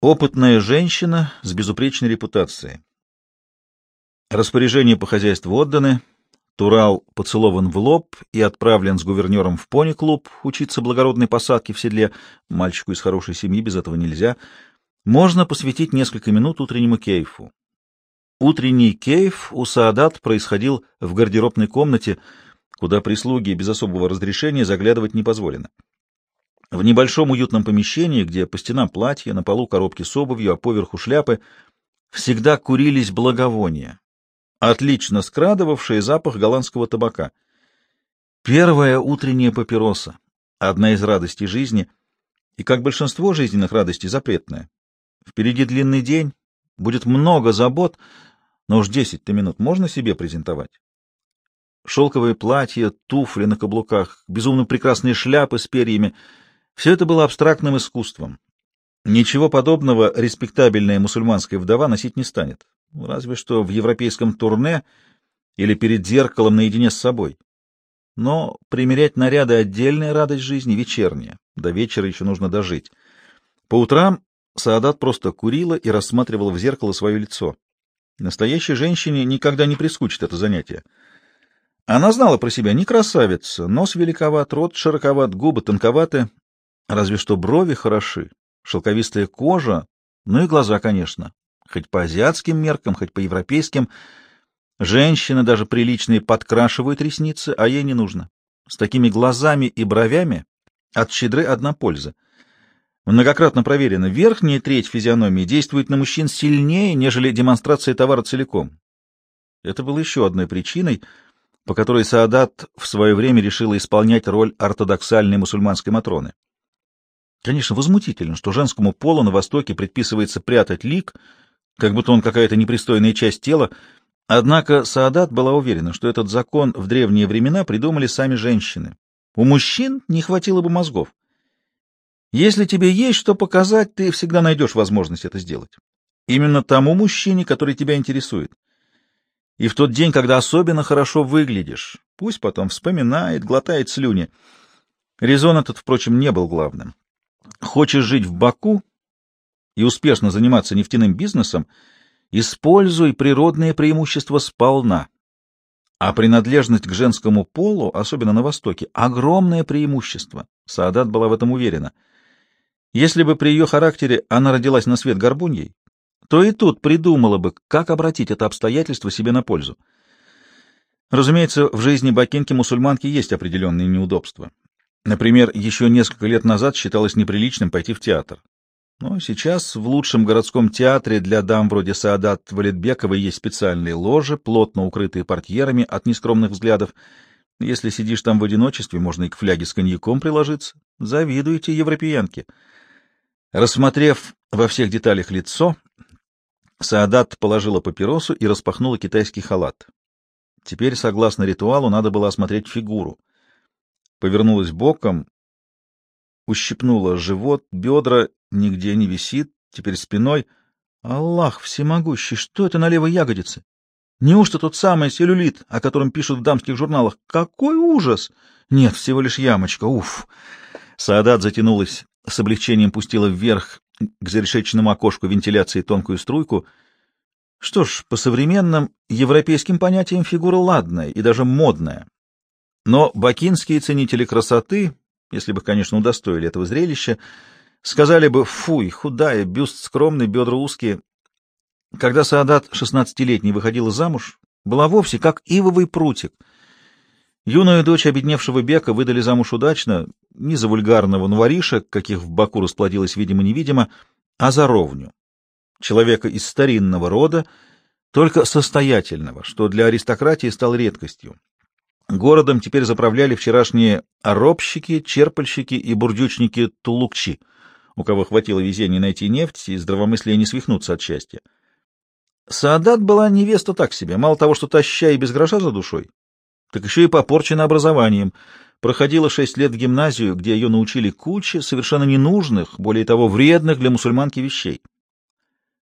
Опытная женщина с безупречной репутацией. Распоряжения по хозяйству отданы, Турал поцелован в лоб и отправлен с гувернером в пони-клуб учиться благородной посадке в седле. Мальчику из хорошей семьи без этого нельзя. Можно посвятить несколько минут утреннему кейфу. Утренний кейф у Саадат происходил в гардеробной комнате, куда прислуги без особого разрешения заглядывать не позволено. В небольшом уютном помещении, где по стенам платья, на полу коробки с обувью, а поверху шляпы, всегда курились благовония, отлично скрадывавшие запах голландского табака. Первая утренняя папироса — одна из радостей жизни, и, как большинство жизненных радостей, запретная. Впереди длинный день, будет много забот, но уж десять-то минут можно себе презентовать. Шелковые платья, туфли на каблуках, безумно прекрасные шляпы с перьями — все это было абстрактным искусством. Ничего подобного респектабельная мусульманская вдова носить не станет, разве что в европейском турне или перед зеркалом наедине с собой. Но примерять наряды — отдельная радость жизни, вечерняя. До вечера еще нужно дожить. По утрам Саадат просто курила и рассматривала в зеркало свое лицо. Настоящей женщине никогда не прискучит это занятие. Она знала про себя не красавица, нос великоват, рот широковат, губы тонковаты, Разве что брови хороши, шелковистая кожа, ну и глаза, конечно. Хоть по азиатским меркам, хоть по европейским. Женщины даже приличные подкрашивают ресницы, а ей не нужно. С такими глазами и бровями от щедры одна польза. Многократно проверено, верхняя треть физиономии действует на мужчин сильнее, нежели демонстрация товара целиком. Это было еще одной причиной, по которой Саадат в свое время решила исполнять роль ортодоксальной мусульманской Матроны. Конечно, возмутительно, что женскому полу на Востоке предписывается прятать лик, как будто он какая-то непристойная часть тела, однако Саадат была уверена, что этот закон в древние времена придумали сами женщины. У мужчин не хватило бы мозгов. Если тебе есть что показать, ты всегда найдешь возможность это сделать. Именно тому мужчине, который тебя интересует. И в тот день, когда особенно хорошо выглядишь, пусть потом вспоминает, глотает слюни. Резон этот, впрочем, не был главным. Хочешь жить в Баку и успешно заниматься нефтяным бизнесом, используй природные преимущества сполна. А принадлежность к женскому полу, особенно на Востоке, огромное преимущество. Саадат была в этом уверена. Если бы при ее характере она родилась на свет горбуньей, то и тут придумала бы, как обратить это обстоятельство себе на пользу. Разумеется, в жизни бакинки-мусульманки есть определенные неудобства. Например, еще несколько лет назад считалось неприличным пойти в театр. Но сейчас в лучшем городском театре для дам вроде Саадат Валетбековой есть специальные ложи, плотно укрытые портьерами от нескромных взглядов. Если сидишь там в одиночестве, можно и к фляге с коньяком приложиться. Завидуете европеянке. Рассмотрев во всех деталях лицо, Саадат положила папиросу и распахнула китайский халат. Теперь, согласно ритуалу, надо было осмотреть фигуру повернулась боком, ущипнула живот, бедра, нигде не висит, теперь спиной. Аллах всемогущий, что это на левой ягодице? Неужто тот самый целлюлит, о котором пишут в дамских журналах? Какой ужас! Нет, всего лишь ямочка, уф! Саадат затянулась, с облегчением пустила вверх к зарешеченному окошку вентиляции тонкую струйку. Что ж, по современным европейским понятиям фигура ладная и даже модная. Но бакинские ценители красоты, если бы, конечно, удостоили этого зрелища, сказали бы «фуй, худая, бюст скромный, бедра узкие». Когда Саадат, шестнадцатилетний, выходила замуж, была вовсе как ивовый прутик. Юную дочь обедневшего Бека выдали замуж удачно, не за вульгарного нуариша, каких в Баку расплодилось видимо-невидимо, а за ровню. Человека из старинного рода, только состоятельного, что для аристократии стал редкостью. Городом теперь заправляли вчерашние оробщики, черпальщики и бурдючники Тулукчи, у кого хватило везения найти нефть и здравомыслия не свихнуться от счастья. Саадат была невеста так себе, мало того, что таща и без гроша за душой, так еще и попорчена образованием. Проходила шесть лет в гимназию, где ее научили куче совершенно ненужных, более того, вредных для мусульманки вещей.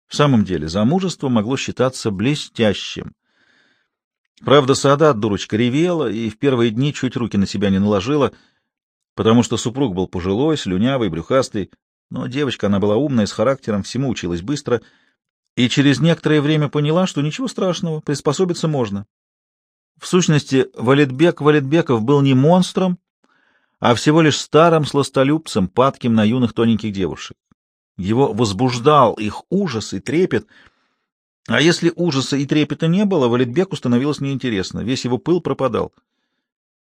В самом деле, замужество могло считаться блестящим — Правда, Саадат, дурочка, ревела и в первые дни чуть руки на себя не наложила, потому что супруг был пожилой, слюнявый, брюхастый. Но девочка она была умная, с характером, всему училась быстро, и через некоторое время поняла, что ничего страшного, приспособиться можно. В сущности, Валетбек Валетбеков был не монстром, а всего лишь старым сластолюбцем, падким на юных тоненьких девушек. Его возбуждал их ужас и трепет, а если ужаса и трепета не было, Валетбеку становилось неинтересно, весь его пыл пропадал.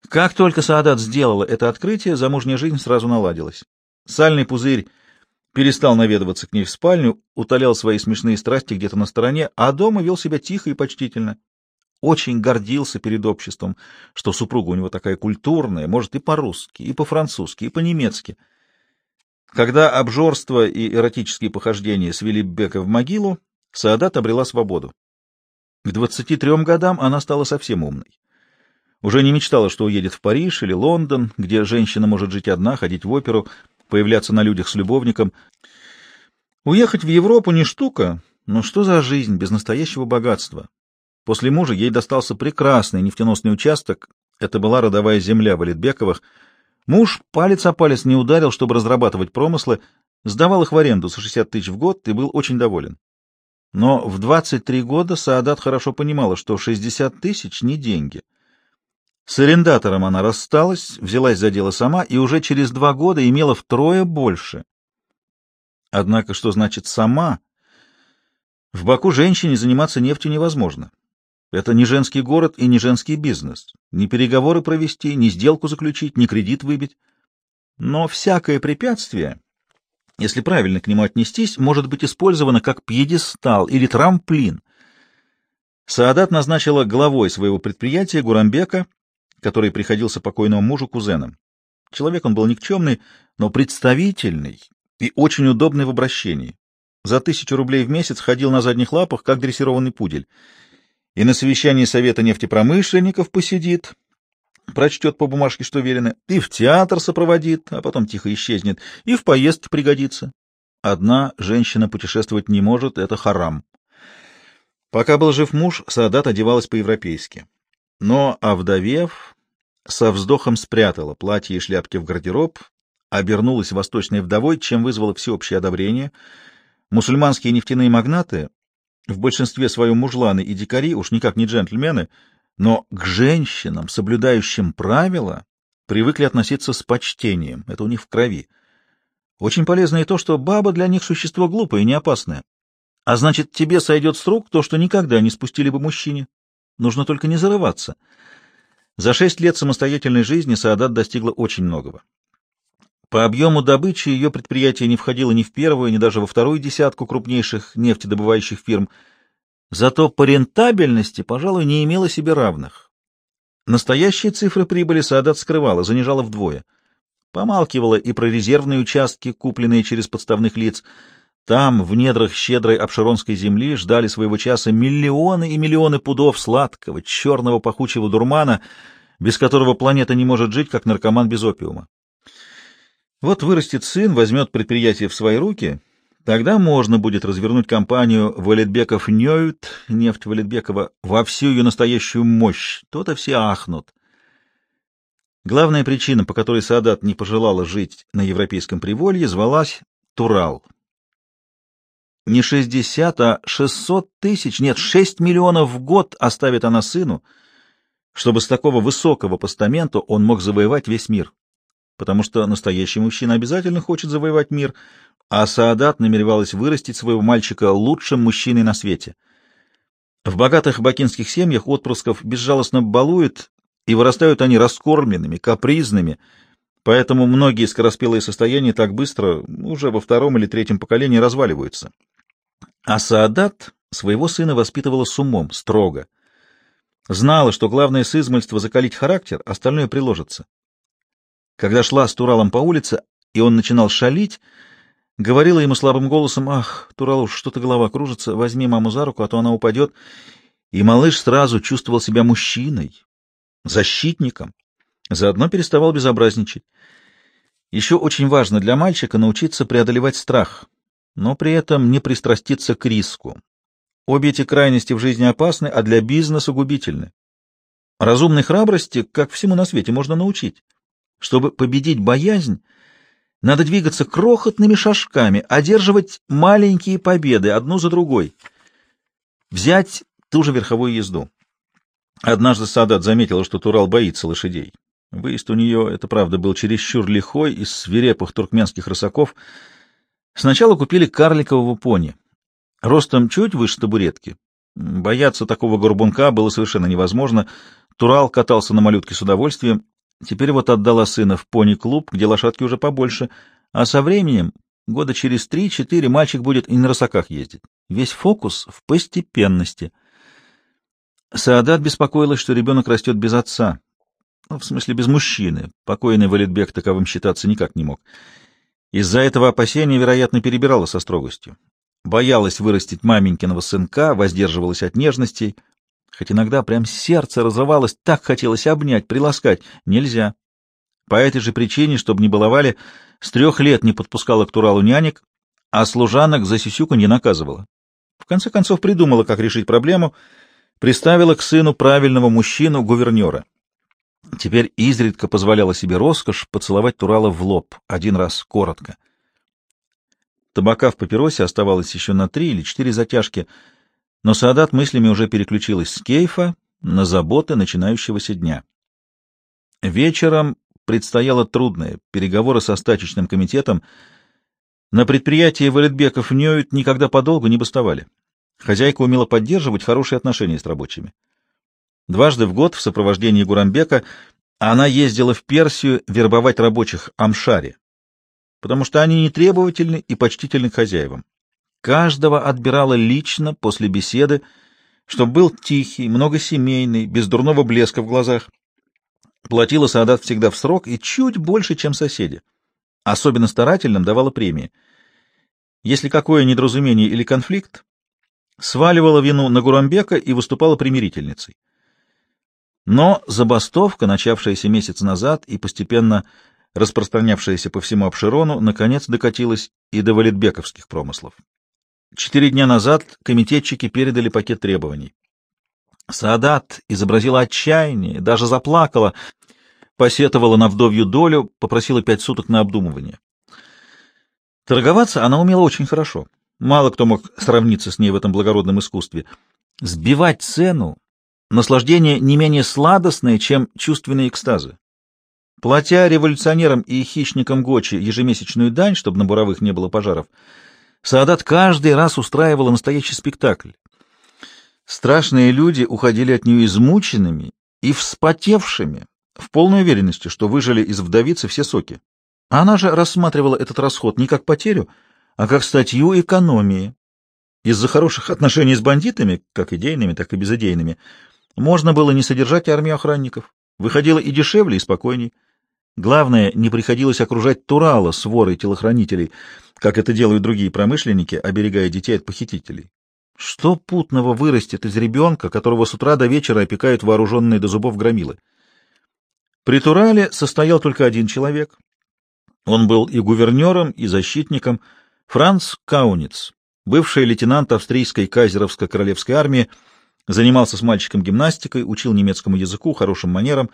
Как только Саадат сделала это открытие, замужняя жизнь сразу наладилась. Сальный пузырь перестал наведываться к ней в спальню, утолял свои смешные страсти где-то на стороне, а дома вел себя тихо и почтительно. Очень гордился перед обществом, что супруга у него такая культурная, может и по-русски, и по-французски, и по-немецки. Когда обжорство и эротические похождения свели Бека в могилу, Саадат обрела свободу. К 23 годам она стала совсем умной. Уже не мечтала, что уедет в Париж или Лондон, где женщина может жить одна, ходить в оперу, появляться на людях с любовником. Уехать в Европу не штука, но что за жизнь без настоящего богатства? После мужа ей достался прекрасный нефтеносный участок, это была родовая земля Валитбековых. Муж палец о палец не ударил, чтобы разрабатывать промыслы, сдавал их в аренду за 60 тысяч в год и был очень доволен. Но в 23 года Саадат хорошо понимала, что 60 тысяч — не деньги — с арендатором она рассталась, взялась за дело сама и уже через два года имела втрое больше. Однако, что значит «сама»? В Баку женщине заниматься нефтью невозможно. Это не женский город и не женский бизнес. Ни переговоры провести, ни сделку заключить, ни кредит выбить. Но всякое препятствие, если правильно к нему отнестись, может быть использовано как пьедестал или трамплин. Саадат назначила главой своего предприятия Гурамбека, который приходился покойному мужу кузеном. Человек он был никчемный, но представительный и очень удобный в обращении. За тысячу рублей в месяц ходил на задних лапах, как дрессированный пудель. И на совещании Совета нефтепромышленников посидит, прочтет по бумажке, что велено, и в театр сопроводит, а потом тихо исчезнет, и в поездке пригодится. Одна женщина путешествовать не может, это харам. Пока был жив муж, Саадат одевалась по-европейски. Но, овдовев, со вздохом спрятала платье и шляпки в гардероб, обернулась восточной вдовой, чем вызвало всеобщее одобрение. Мусульманские нефтяные магнаты, в большинстве своем мужланы и дикари, уж никак не джентльмены, но к женщинам, соблюдающим правила, привыкли относиться с почтением, это у них в крови. Очень полезно и то, что баба для них существо глупое и не опасное. А значит, тебе сойдет с рук то, что никогда не спустили бы мужчине. Нужно только не зарываться. За шесть лет самостоятельной жизни Саадат достигла очень многого. По объему добычи ее предприятие не входило ни в первую, ни даже во вторую десятку крупнейших нефтедобывающих фирм, зато по рентабельности, пожалуй, не имела себе равных. Настоящие цифры прибыли Саадат скрывала, занижала вдвое. Помалкивала и про резервные участки, купленные через подставных лиц — там, в недрах щедрой обширонской земли, ждали своего часа миллионы и миллионы пудов сладкого, черного пахучего дурмана, без которого планета не может жить, как наркоман без опиума. Вот вырастет сын, возьмет предприятие в свои руки, тогда можно будет развернуть компанию Валетбеков Ньюит, нефть Валетбекова, во всю ее настоящую мощь. То-то все ахнут. Главная причина, по которой Садат не пожелала жить на европейском приволье, звалась Турал. Не 60, а 600 тысяч, нет, 6 миллионов в год оставит она сыну, чтобы с такого высокого постамента он мог завоевать весь мир. Потому что настоящий мужчина обязательно хочет завоевать мир, а Саадат намеревалась вырастить своего мальчика лучшим мужчиной на свете. В богатых бакинских семьях отпрысков безжалостно балуют, и вырастают они раскормленными, капризными, поэтому многие скороспелые состояния так быстро, уже во втором или третьем поколении, разваливаются. А Саадат своего сына воспитывала с умом, строго. Знала, что главное с измольства закалить характер, остальное приложится. Когда шла с Туралом по улице, и он начинал шалить, говорила ему слабым голосом, «Ах, Турал, что-то голова кружится, возьми маму за руку, а то она упадет». И малыш сразу чувствовал себя мужчиной, защитником, заодно переставал безобразничать. Еще очень важно для мальчика научиться преодолевать страх — но при этом не пристраститься к риску. Обе эти крайности в жизни опасны, а для бизнеса губительны. Разумной храбрости, как всему на свете, можно научить. Чтобы победить боязнь, Надо двигаться крохотными шажками, одерживать маленькие победы одну за другой. Взять ту же верховую езду. Однажды Садат заметила, что Турал боится лошадей. Выезд у нее, это правда, был чересчур лихой из свирепых туркменских рысаков. Сначала купили карликового пони, ростом чуть выше табуретки. Бояться такого горбунка было совершенно невозможно. Турал катался на малютке с удовольствием. Теперь вот отдала сына в пони-клуб, где лошадки уже побольше, а со временем, года через три-четыре, мальчик будет и на рысаках ездить. Весь фокус в постепенности. Саадат беспокоилась, что ребенок растет без отца. Ну, в смысле, без мужчины. Покойный Валидбек таковым считаться никак не мог. Из-за этого опасения, вероятно, перебирала со строгостью. Боялась вырастить маменькиного сынка, воздерживалась от нежностей, хоть иногда прям сердце разрывалось, так хотелось обнять, приласкать. Нельзя. По этой же причине, чтобы не баловали, с трех лет не подпускала к Туралу нянек, а служанок за сисюку не наказывала. В конце концов придумала, как решить проблему, приставила к сыну правильного мужчину-гувернера. Теперь изредка позволяла себе роскошь поцеловать Турала в лоб, один раз коротко. Табака в папиросе оставалось еще на три или четыре затяжки, но Саадат мыслями уже переключилась с кейфа на заботы начинающегося дня. Вечером предстояло трудное — переговоры со стачечным комитетом. На предприятии Валетбеков Ньюит никогда подолгу не бастовали. Хозяйка умела поддерживать хорошие отношения с рабочими. Дважды в год в сопровождении Гурамбека она ездила в Персию вербовать рабочих Амшари, потому что они не требовательны и почтительны к хозяевам. Каждого отбирала лично после беседы, чтобы был тихий, многосемейный, без дурного блеска в глазах. Платила Саадат всегда в срок и чуть больше, чем соседи. Особенно старательным давала премии. Если какое недоразумение или конфликт, сваливала вину на Гурамбека и выступала примирительницей. Но забастовка, начавшаяся месяц назад и постепенно распространявшаяся по всему Обширону, наконец докатилась и до валетбековских промыслов. Четыре дня назад комитетчики передали пакет требований. Саадат изобразила отчаяние, даже заплакала, посетовала на вдовью долю, попросила пять суток на обдумывание. Торговаться она умела очень хорошо. Мало кто мог сравниться с ней в этом благородном искусстве. Сбивать цену наслаждение не менее сладостное, чем чувственные экстазы. Платя революционерам и хищникам Гочи ежемесячную дань, чтобы на буровых не было пожаров, Саадат каждый раз устраивала настоящий спектакль. Страшные люди уходили от нее измученными и вспотевшими, в полной уверенности, что выжили из вдовицы все соки. Она же рассматривала этот расход не как потерю, а как статью экономии. Из-за хороших отношений с бандитами, как идейными, так и безидейными, можно было не содержать армию охранников. Выходило и дешевле, и спокойней. Главное, не приходилось окружать Турала с ворой телохранителей, как это делают другие промышленники, оберегая детей от похитителей. Что путного вырастет из ребенка, которого с утра до вечера опекают вооруженные до зубов громилы? При Турале состоял только один человек. Он был и гувернером, и защитником, Франц Кауниц, бывший лейтенант австрийской кайзеровско-королевской армии, Занимался с мальчиком гимнастикой, учил немецкому языку, хорошим манерам,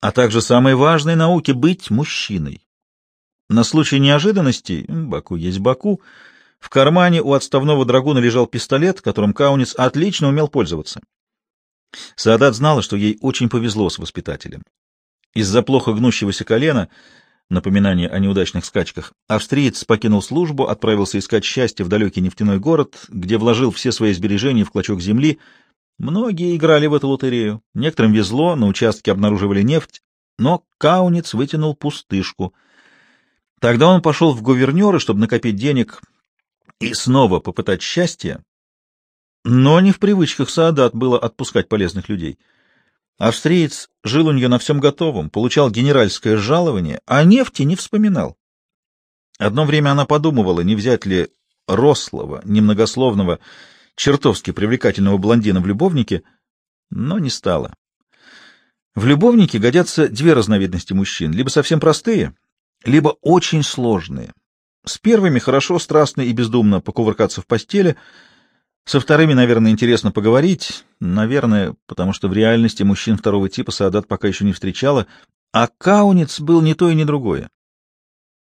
а также самой важной науке — быть мужчиной. На случай неожиданностей, Баку есть Баку, в кармане у отставного драгуна лежал пистолет, которым Каунец отлично умел пользоваться. Саадат знала, что ей очень повезло с воспитателем. Из-за плохо гнущегося колена, напоминание о неудачных скачках, австриец покинул службу, отправился искать счастье в далекий нефтяной город, где вложил все свои сбережения в клочок земли — Многие играли в эту лотерею. Некоторым везло, на участке обнаруживали нефть, но Кауниц вытянул пустышку. Тогда он пошел в гувернеры, чтобы накопить денег и снова попытать счастье, но не в привычках Саадат было отпускать полезных людей. Австриец жил у нее на всем готовом, получал генеральское жалование, а нефти не вспоминал. Одно время она подумывала, не взять ли рослого, немногословного, чертовски привлекательного блондина в любовнике, но не стало. В любовнике годятся две разновидности мужчин, либо совсем простые, либо очень сложные. С первыми хорошо, страстно и бездумно покувыркаться в постели, со вторыми, наверное, интересно поговорить, наверное, потому что в реальности мужчин второго типа Саадат пока еще не встречала, а Кауниц был не то и не другое.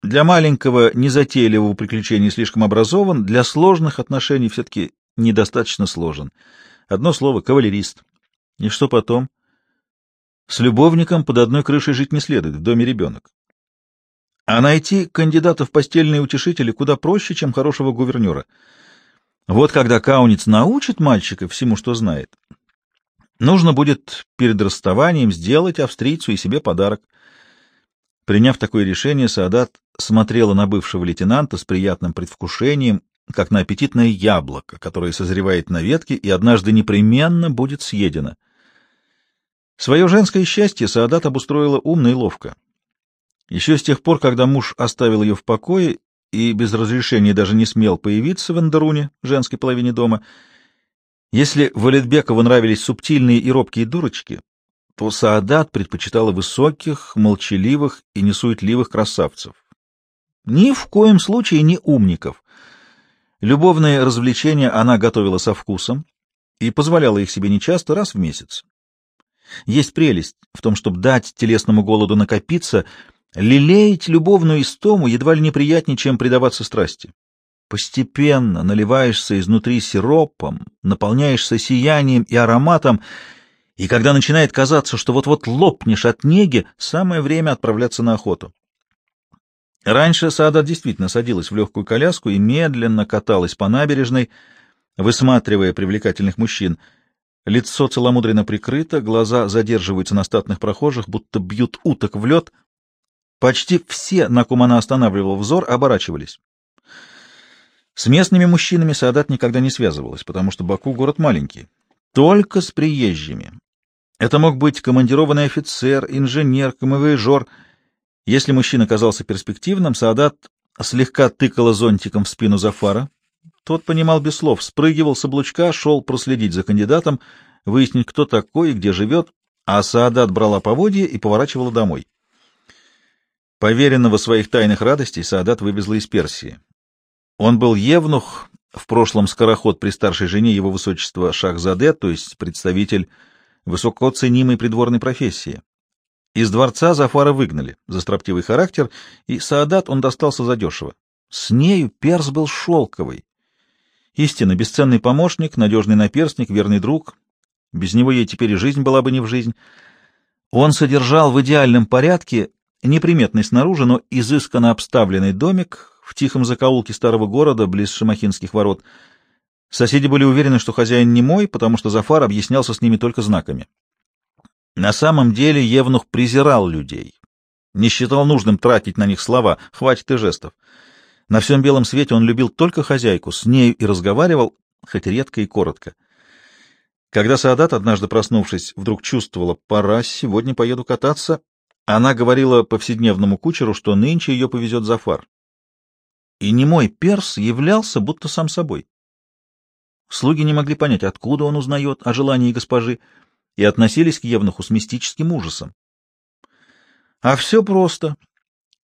Для маленького, незатейливого приключения слишком образован, для сложных отношений все-таки недостаточно сложен. Одно слово — кавалерист. И что потом? С любовником под одной крышей жить не следует, в доме ребенок. А найти кандидата в постельные утешители куда проще, чем хорошего гувернера. Вот когда Кауниц научит мальчика всему, что знает, нужно будет перед расставанием сделать австрийцу и себе подарок. Приняв такое решение, Саадат смотрела на бывшего лейтенанта с приятным предвкушением, как на аппетитное яблоко, которое созревает на ветке и однажды непременно будет съедено. Свое женское счастье Саадат обустроила умно и ловко. Еще с тех пор, когда муж оставил ее в покое и без разрешения даже не смел появиться в Андаруне, женской половине дома, если Валетбекову нравились субтильные и робкие дурочки, то Саадат предпочитала высоких, молчаливых и несуетливых красавцев. Ни в коем случае не умников. Любовные развлечения она готовила со вкусом и позволяла их себе нечасто, раз в месяц. Есть прелесть в том, чтобы дать телесному голоду накопиться, лелеять любовную истому едва ли неприятнее, чем предаваться страсти. Постепенно наливаешься изнутри сиропом, наполняешься сиянием и ароматом, и когда начинает казаться, что вот-вот лопнешь от неги, самое время отправляться на охоту. Раньше Саада действительно садилась в легкую коляску и медленно каталась по набережной, высматривая привлекательных мужчин — Лицо целомудренно прикрыто, глаза задерживаются на статных прохожих, будто бьют уток в лед. Почти все, на ком она останавливала взор, оборачивались. С местными мужчинами Саадат никогда не связывалась, потому что Баку — город маленький. Только с приезжими. Это мог быть командированный офицер, инженер, камевоежор. Если мужчина казался перспективным, Саадат слегка тыкала зонтиком в спину Зафара, тот понимал без слов, спрыгивал с облучка, шел проследить за кандидатом, выяснить, кто такой и где живет, а Саадат брала поводья и поворачивала домой. Поверенного своих тайных радостей Саадат вывезла из Персии. Он был евнух, в прошлом скороход при старшей жене его высочества Шахзаде, то есть представитель высоко ценимой придворной профессии. Из дворца Зафара выгнали за строптивый характер, и Саадат он достался задешево. С нею перс был шелковый, Истинно бесценный помощник, надежный наперстник, верный друг. Без него ей теперь и жизнь была бы не в жизнь. Он содержал в идеальном порядке неприметный снаружи, но изысканно обставленный домик в тихом закоулке старого города, близ Шамахинских ворот. Соседи были уверены, что хозяин не мой, потому что Зафар объяснялся с ними только знаками. На самом деле Евнух презирал людей, не считал нужным тратить на них слова, хватит и жестов. На всем белом свете он любил только хозяйку, с нею и разговаривал, хоть редко и коротко. Когда Саадат, однажды проснувшись, вдруг чувствовала, пора, сегодня поеду кататься, она говорила повседневному кучеру, что нынче ее повезет Зафар. И немой перс являлся будто сам собой. Слуги не могли понять, откуда он узнает о желании госпожи, и относились к Евнуху с мистическим ужасом. А все просто.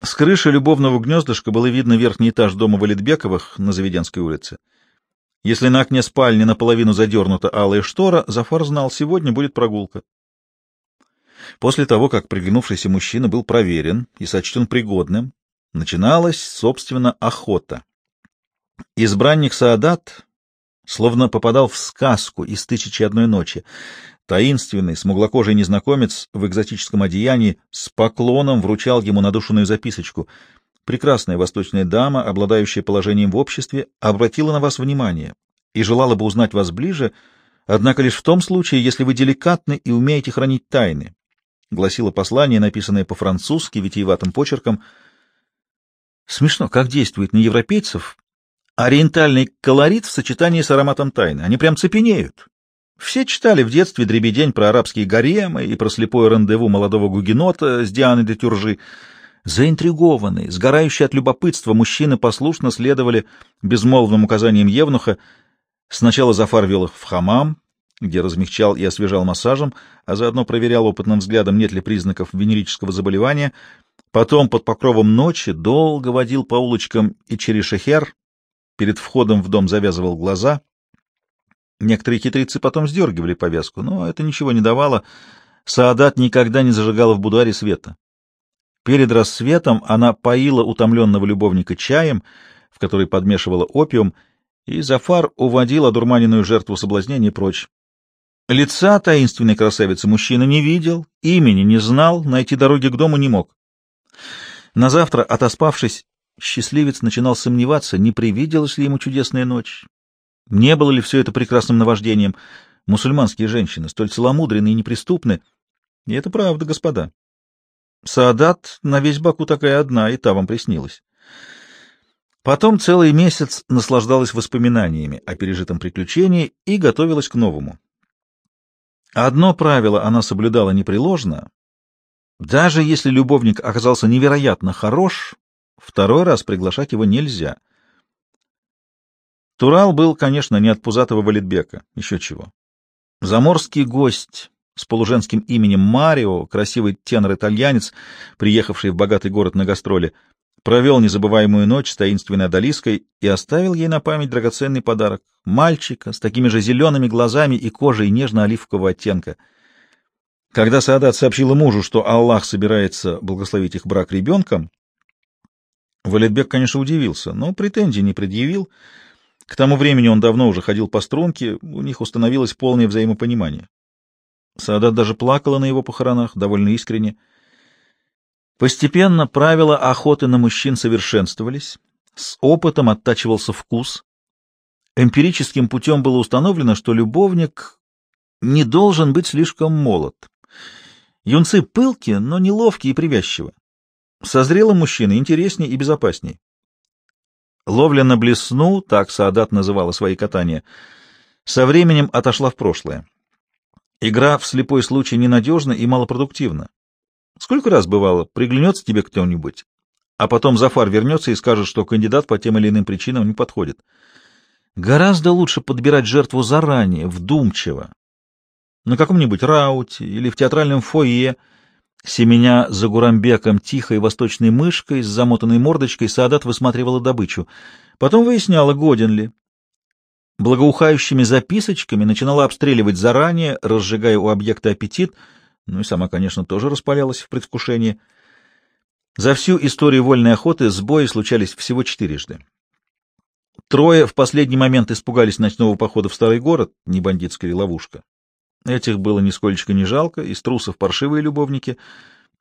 С крыши любовного гнездышка было видно верхний этаж дома Валитбековых на Заведенской улице. Если на окне спальни наполовину задернута алая штора, Зафар знал, сегодня будет прогулка. После того, как приглянувшийся мужчина был проверен и сочтен пригодным, начиналась, собственно, охота. Избранник Саадат словно попадал в сказку из «Тысячи одной ночи». Таинственный, смуглокожий незнакомец в экзотическом одеянии с поклоном вручал ему надушенную записочку. Прекрасная восточная дама, обладающая положением в обществе, обратила на вас внимание и желала бы узнать вас ближе, однако лишь в том случае, если вы деликатны и умеете хранить тайны, — гласило послание, написанное по-французски витиеватым почерком. Смешно, как действует на европейцев ориентальный колорит в сочетании с ароматом тайны. Они прям цепенеют. Все читали в детстве дребедень про арабские гаремы и про слепое рандеву молодого гугенота с Дианой де Тюржи. Заинтригованные, сгорающие от любопытства, мужчины послушно следовали безмолвным указаниям Евнуха. Сначала Зафар вел их в хамам, где размягчал и освежал массажем, а заодно проверял опытным взглядом, нет ли признаков венерического заболевания. Потом под покровом ночи долго водил по улочкам и через шехер, перед входом в дом завязывал глаза — Некоторые хитрецы потом сдергивали повязку, но это ничего не давало. Саадат никогда не зажигала в будуаре света. Перед рассветом она поила утомленного любовника чаем, в который подмешивала опиум, и Зафар уводил одурманенную жертву соблазнения прочь. Лица таинственной красавицы мужчина не видел, имени не знал, найти дороги к дому не мог. На завтра, отоспавшись, счастливец начинал сомневаться, не привиделась ли ему чудесная ночь. Не было ли все это прекрасным наваждением? Мусульманские женщины столь целомудренные и неприступны. И это правда, господа. Саадат на весь Баку такая одна, и та вам приснилась. Потом целый месяц наслаждалась воспоминаниями о пережитом приключении и готовилась к новому. Одно правило она соблюдала непреложно. Даже если любовник оказался невероятно хорош, второй раз приглашать его нельзя. Турал был, конечно, не от пузатого Валитбека, еще чего. Заморский гость с полуженским именем Марио, красивый тенор-итальянец, приехавший в богатый город на гастроли, провел незабываемую ночь с таинственной Адалиской и оставил ей на память драгоценный подарок — мальчика с такими же зелеными глазами и кожей нежно-оливкового оттенка. Когда Саадат сообщила мужу, что Аллах собирается благословить их брак ребенком, Валетбек, конечно, удивился, но претензий не предъявил. К тому времени он давно уже ходил по струнке, у них установилось полное взаимопонимание. Саадат даже плакала на его похоронах, довольно искренне. Постепенно правила охоты на мужчин совершенствовались, с опытом оттачивался вкус. Эмпирическим путем было установлено, что любовник не должен быть слишком молод. Юнцы пылки, но неловкие и привязчивы. Созрелым мужчиной интереснее и безопасней. Ловля на блесну, так Саадат называла свои катания, со временем отошла в прошлое. Игра в слепой случай ненадежна и малопродуктивна. Сколько раз бывало, приглянется тебе кто-нибудь, а потом Зафар вернется и скажет, что кандидат по тем или иным причинам не подходит. Гораздо лучше подбирать жертву заранее, вдумчиво. На каком-нибудь рауте или в театральном фойе, семеня за Гурамбеком тихой восточной мышкой с замотанной мордочкой, Саадат высматривала добычу. Потом выясняла, годен ли, благоухающими записочками начинала обстреливать заранее, разжигая у объекта аппетит, ну и сама, конечно, тоже распалялась в предвкушении. За всю историю вольной охоты сбои случались всего четырежды. Трое в последний момент испугались ночного похода в старый город, не бандитская ловушка. Этих было нисколько не жалко, из трусов паршивые любовники.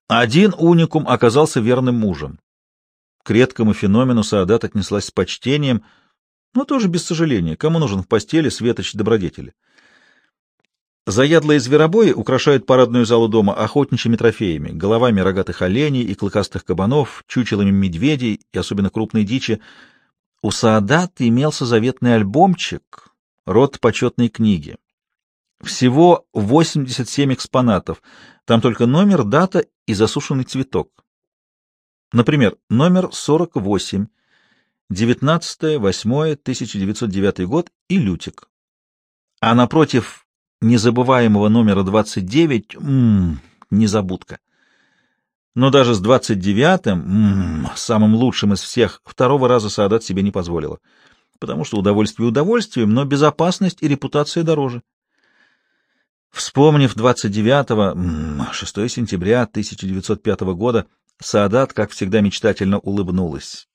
Один уникум оказался верным мужем. К редкому феномену Саадат отнеслась с почтением — но тоже без сожаления. Кому нужен в постели светоч добродетели? Заядлые зверобои украшают парадную залу дома охотничьими трофеями, головами рогатых оленей и клыкастых кабанов, чучелами медведей и особенно крупной дичи. У Саадат имелся заветный альбомчик, род почетной книги. Всего 87 экспонатов, там только номер, дата и засушенный цветок. Например, номер 48, 19-8-1909 год и Лютик. А напротив незабываемого номера 29 м-м, незабудка. Но даже с 29-м, м-м, самым лучшим из всех, второго раза Саадат себе не позволила, потому что удовольствие удовольствием, но безопасность и репутация дороже. Вспомнив 29-го, 6 сентября 1905 года, Саадат, как всегда, мечтательно улыбнулась.